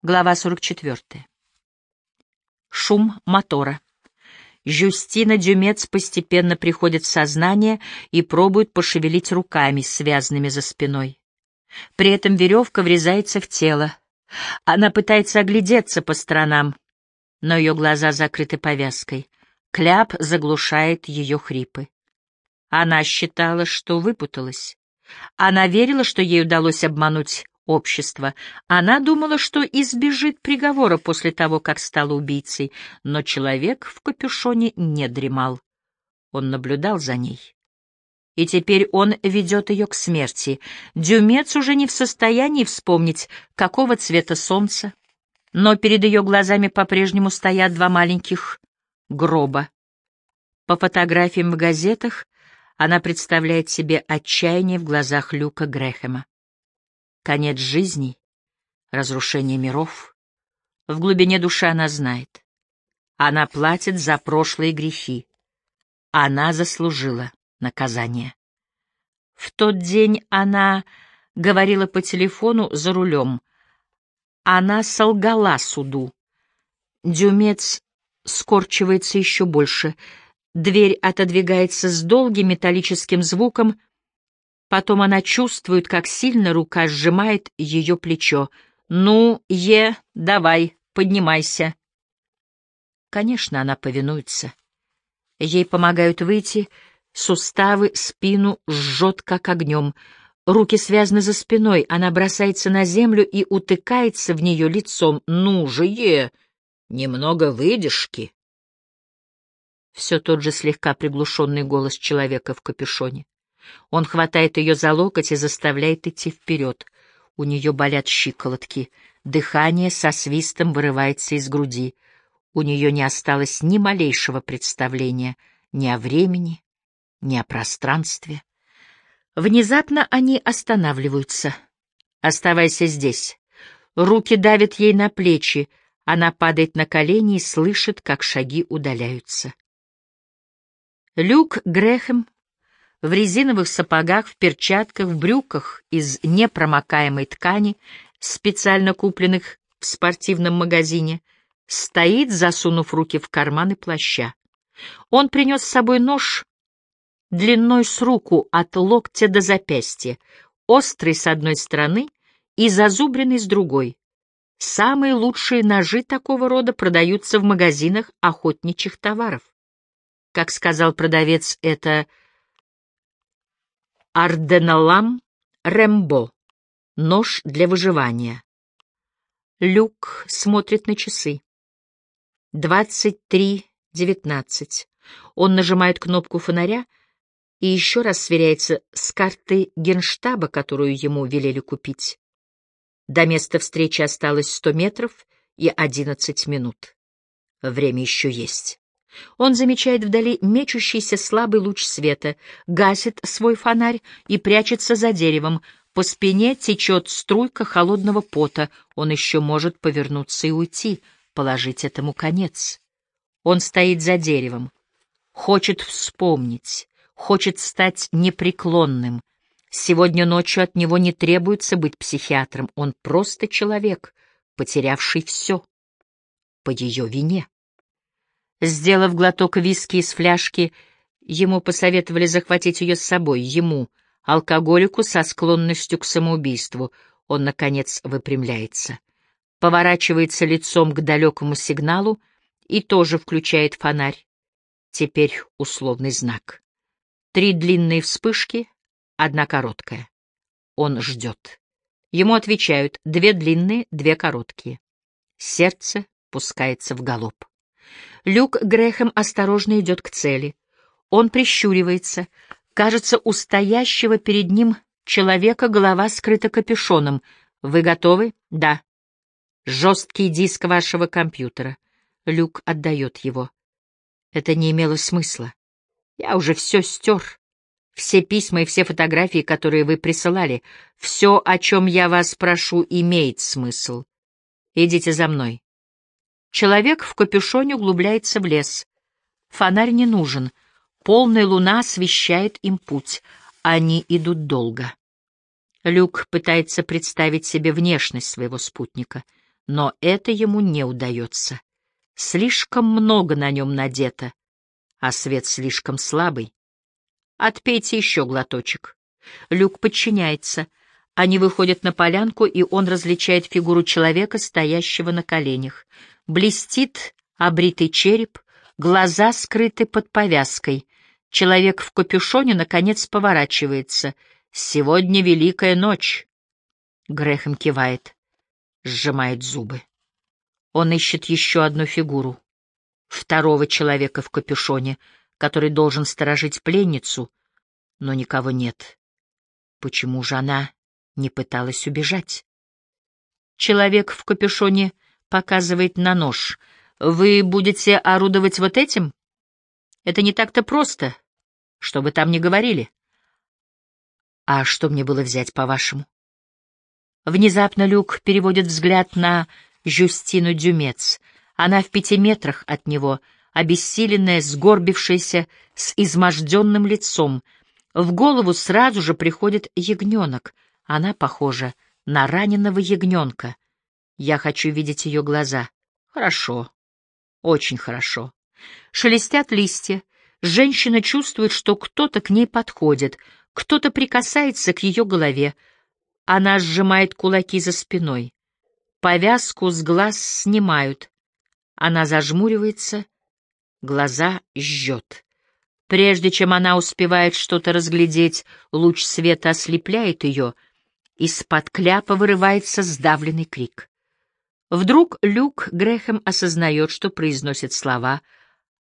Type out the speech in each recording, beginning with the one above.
Глава 44. Шум мотора. Жюстина Дюмец постепенно приходит в сознание и пробует пошевелить руками, связанными за спиной. При этом веревка врезается в тело. Она пытается оглядеться по сторонам, но ее глаза закрыты повязкой. Кляп заглушает ее хрипы. Она считала, что выпуталась. Она верила, что ей удалось обмануть общества. Она думала, что избежит приговора после того, как стала убийцей, но человек в капюшоне не дремал. Он наблюдал за ней. И теперь он ведет ее к смерти. Дюмец уже не в состоянии вспомнить, какого цвета солнце, но перед ее глазами по-прежнему стоят два маленьких гроба. По фотографиям в газетах она представляет себе отчаяние в глазах Люка Грэхэма конец жизни, разрушение миров. В глубине души она знает. Она платит за прошлые грехи. Она заслужила наказание. В тот день она говорила по телефону за рулем. Она солгала суду. Дюмец скорчивается еще больше. Дверь отодвигается с долгим металлическим звуком, Потом она чувствует, как сильно рука сжимает ее плечо. «Ну, Е, давай, поднимайся». Конечно, она повинуется. Ей помогают выйти, суставы, спину жжет, как огнем. Руки связаны за спиной, она бросается на землю и утыкается в нее лицом. «Ну же, Е, немного выдержки». Все тот же слегка приглушенный голос человека в капюшоне. Он хватает ее за локоть и заставляет идти вперед. У нее болят щиколотки. Дыхание со свистом вырывается из груди. У нее не осталось ни малейшего представления ни о времени, ни о пространстве. Внезапно они останавливаются. Оставайся здесь. Руки давят ей на плечи. Она падает на колени и слышит, как шаги удаляются. Люк Грэхэм в резиновых сапогах, в перчатках, в брюках из непромокаемой ткани, специально купленных в спортивном магазине, стоит, засунув руки в карманы плаща. Он принес с собой нож длиной с руку от локтя до запястья, острый с одной стороны и зазубренный с другой. Самые лучшие ножи такого рода продаются в магазинах охотничьих товаров. Как сказал продавец, это Арденалам Рэмбо. Нож для выживания. Люк смотрит на часы. Двадцать три девятнадцать. Он нажимает кнопку фонаря и еще раз сверяется с картой генштаба, которую ему велели купить. До места встречи осталось сто метров и одиннадцать минут. Время еще есть. Он замечает вдали мечущийся слабый луч света, гасит свой фонарь и прячется за деревом. По спине течет струйка холодного пота. Он еще может повернуться и уйти, положить этому конец. Он стоит за деревом, хочет вспомнить, хочет стать непреклонным. Сегодня ночью от него не требуется быть психиатром, он просто человек, потерявший все по ее вине. Сделав глоток виски из фляжки, ему посоветовали захватить ее с собой, ему, алкоголику со склонностью к самоубийству. Он, наконец, выпрямляется. Поворачивается лицом к далекому сигналу и тоже включает фонарь. Теперь условный знак. Три длинные вспышки, одна короткая. Он ждет. Ему отвечают две длинные, две короткие. Сердце пускается в галоп. Люк Грэхэм осторожно идет к цели. Он прищуривается. Кажется, у стоящего перед ним человека голова скрыта капюшоном. Вы готовы? Да. Жесткий диск вашего компьютера. Люк отдает его. Это не имело смысла. Я уже все стер. Все письма и все фотографии, которые вы присылали, все, о чем я вас прошу, имеет смысл. Идите за мной. Человек в капюшоне углубляется в лес. Фонарь не нужен. Полная луна освещает им путь. Они идут долго. Люк пытается представить себе внешность своего спутника. Но это ему не удается. Слишком много на нем надето, а свет слишком слабый. Отпейте еще глоточек. Люк подчиняется. Они выходят на полянку, и он различает фигуру человека, стоящего на коленях. Блестит обритый череп, глаза скрыты под повязкой. Человек в капюшоне, наконец, поворачивается. «Сегодня Великая ночь!» Грехом кивает, сжимает зубы. Он ищет еще одну фигуру. Второго человека в капюшоне, который должен сторожить пленницу, но никого нет. Почему же она не пыталась убежать? Человек в капюшоне показывает на нож. «Вы будете орудовать вот этим? Это не так-то просто, что вы там не говорили». «А что мне было взять, по-вашему?» Внезапно Люк переводит взгляд на Жюстину Дюмец. Она в пяти метрах от него, обессиленная, сгорбившаяся, с изможденным лицом. В голову сразу же приходит ягненок. Она похожа на раненого ягненка. Я хочу видеть ее глаза. Хорошо. Очень хорошо. Шелестят листья. Женщина чувствует, что кто-то к ней подходит, кто-то прикасается к ее голове. Она сжимает кулаки за спиной. Повязку с глаз снимают. Она зажмуривается, глаза жжет. Прежде чем она успевает что-то разглядеть, луч света ослепляет ее, из-под кляпа вырывается сдавленный крик. Вдруг Люк Грэхэм осознает, что произносит слова,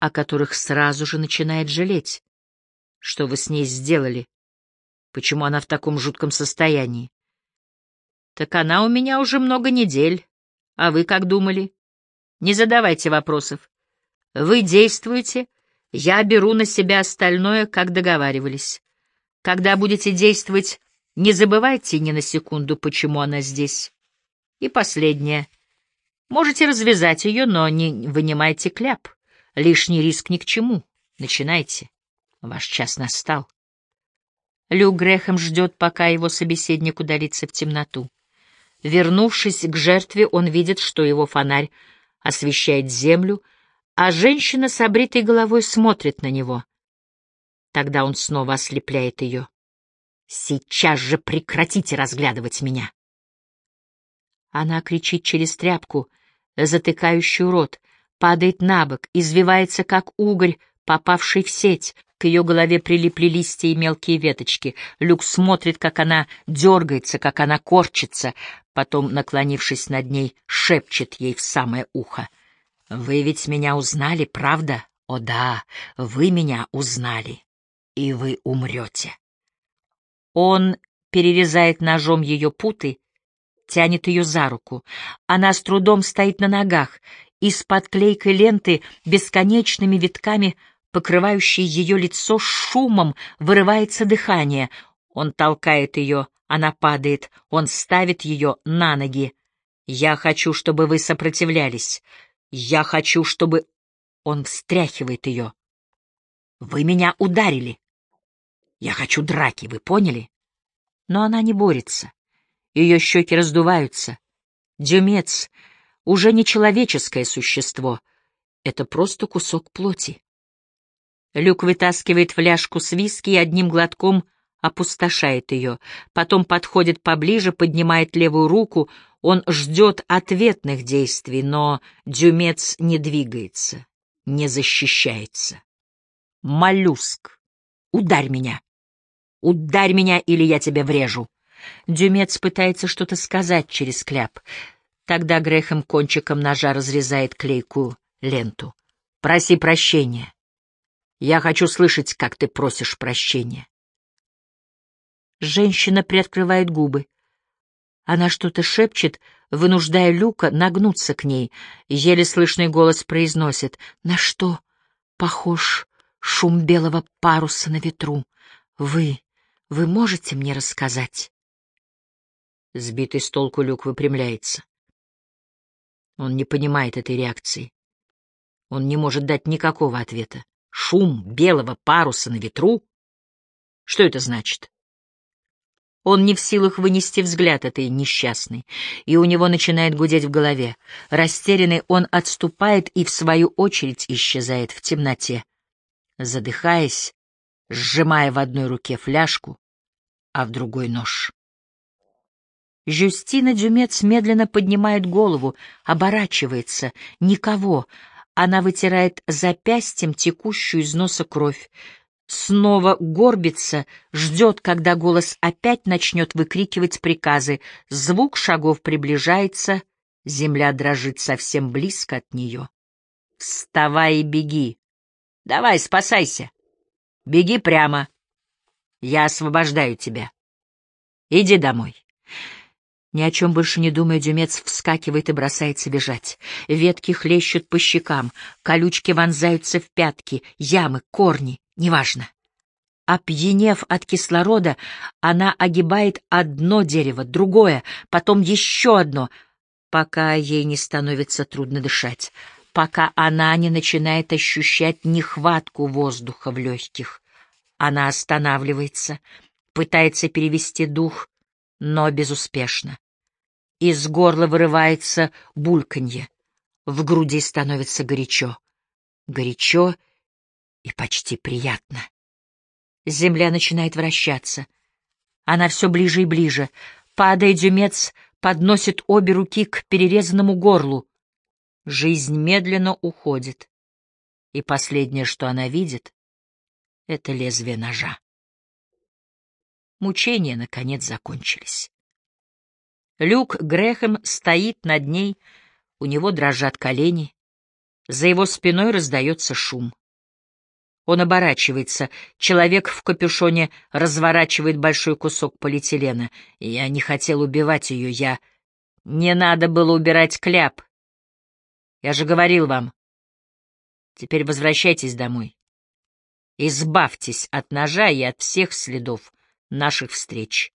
о которых сразу же начинает жалеть. Что вы с ней сделали? Почему она в таком жутком состоянии? Так она у меня уже много недель. А вы как думали? Не задавайте вопросов. Вы действуете, я беру на себя остальное, как договаривались. Когда будете действовать, не забывайте ни на секунду, почему она здесь. И последнее. Можете развязать ее, но не вынимайте кляп. Лишний риск ни к чему. Начинайте. Ваш час настал. Люк Грехом ждет, пока его собеседник удалится в темноту. Вернувшись к жертве, он видит, что его фонарь освещает землю, а женщина с обритой головой смотрит на него. Тогда он снова ослепляет ее. «Сейчас же прекратите разглядывать меня!» Она кричит через тряпку, затыкающую рот, падает на бок, извивается, как угорь, попавший в сеть. К ее голове прилипли листья и мелкие веточки. Люк смотрит, как она дергается, как она корчится. Потом, наклонившись над ней, шепчет ей в самое ухо. «Вы ведь меня узнали, правда? О да, вы меня узнали, и вы умрете». Он перерезает ножом ее путы, тянет ее за руку. Она с трудом стоит на ногах. Из-под клейкой ленты бесконечными витками покрывающей ее лицо шумом вырывается дыхание. Он толкает ее, она падает, он ставит ее на ноги. «Я хочу, чтобы вы сопротивлялись. Я хочу, чтобы...» Он встряхивает ее. «Вы меня ударили. Я хочу драки, вы поняли?» Но она не борется. Ее щеки раздуваются. Дюмец — уже не человеческое существо. Это просто кусок плоти. Люк вытаскивает фляжку с виски и одним глотком опустошает ее. Потом подходит поближе, поднимает левую руку. Он ждет ответных действий, но Дюмец не двигается, не защищается. «Моллюск! Ударь меня! Ударь меня, или я тебя врежу!» Дюмец пытается что-то сказать через кляп. Тогда Грехом кончиком ножа разрезает клейкую ленту. «Проси прощения. Я хочу слышать, как ты просишь прощения. Женщина приоткрывает губы. Она что-то шепчет, вынуждая Люка нагнуться к ней. Еле слышный голос произносит «На что похож шум белого паруса на ветру? Вы, вы можете мне рассказать?» Сбитый с толку Люк выпрямляется. Он не понимает этой реакции. Он не может дать никакого ответа. Шум белого паруса на ветру? Что это значит? Он не в силах вынести взгляд этой несчастной, и у него начинает гудеть в голове. Растерянный он отступает и, в свою очередь, исчезает в темноте. Задыхаясь, сжимая в одной руке фляжку, а в другой нож. Жюстина Дюмец медленно поднимает голову, оборачивается. Никого. Она вытирает запястьем текущую из носа кровь. Снова горбится, ждет, когда голос опять начнет выкрикивать приказы. Звук шагов приближается, земля дрожит совсем близко от нее. «Вставай и беги! Давай, спасайся! Беги прямо! Я освобождаю тебя! Иди домой!» Ни о чем больше не думая, Дюмец вскакивает и бросается бежать. Ветки хлещут по щекам, колючки вонзаются в пятки, ямы, корни, неважно. Опьянев от кислорода, она огибает одно дерево, другое, потом еще одно, пока ей не становится трудно дышать, пока она не начинает ощущать нехватку воздуха в легких. Она останавливается, пытается перевести дух, но безуспешно. Из горла вырывается бульканье, в груди становится горячо. Горячо и почти приятно. Земля начинает вращаться. Она все ближе и ближе. Падая, дюмец подносит обе руки к перерезанному горлу. Жизнь медленно уходит. И последнее, что она видит, — это лезвие ножа. Мучения, наконец, закончились. Люк Грэхэм стоит над ней, у него дрожат колени. За его спиной раздается шум. Он оборачивается. Человек в капюшоне разворачивает большой кусок полиэтилена. Я не хотел убивать ее, я... Не надо было убирать кляп. Я же говорил вам. Теперь возвращайтесь домой. Избавьтесь от ножа и от всех следов наших встреч.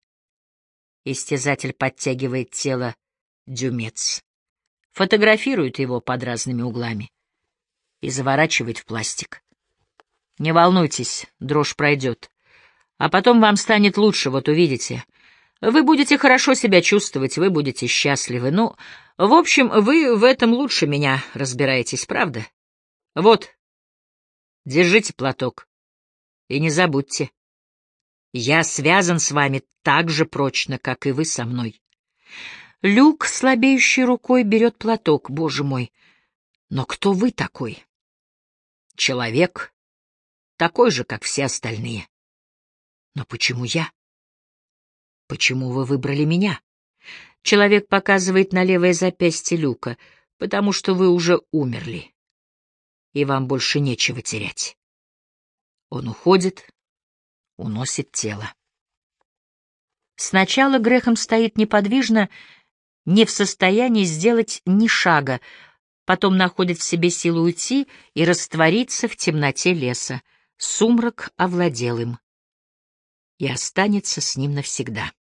Истязатель подтягивает тело дюмец, фотографирует его под разными углами и заворачивает в пластик. Не волнуйтесь, дрожь пройдет. А потом вам станет лучше, вот увидите. Вы будете хорошо себя чувствовать, вы будете счастливы. Ну, в общем, вы в этом лучше меня разбираетесь, правда? Вот, держите платок. И не забудьте. Я связан с вами так же прочно, как и вы со мной. Люк слабеющей рукой берет платок, боже мой. Но кто вы такой? Человек, такой же, как все остальные. Но почему я? Почему вы выбрали меня? Человек показывает на левое запястье Люка, потому что вы уже умерли, и вам больше нечего терять. Он уходит, уносит тело. Сначала Грехом стоит неподвижно, не в состоянии сделать ни шага, потом находит в себе силу уйти и раствориться в темноте леса. Сумрак овладел им и останется с ним навсегда.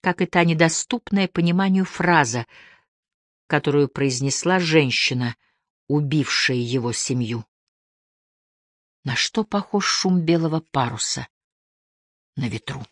Как и та недоступная пониманию фраза, которую произнесла женщина, убившая его семью. На что похож шум белого паруса на ветру?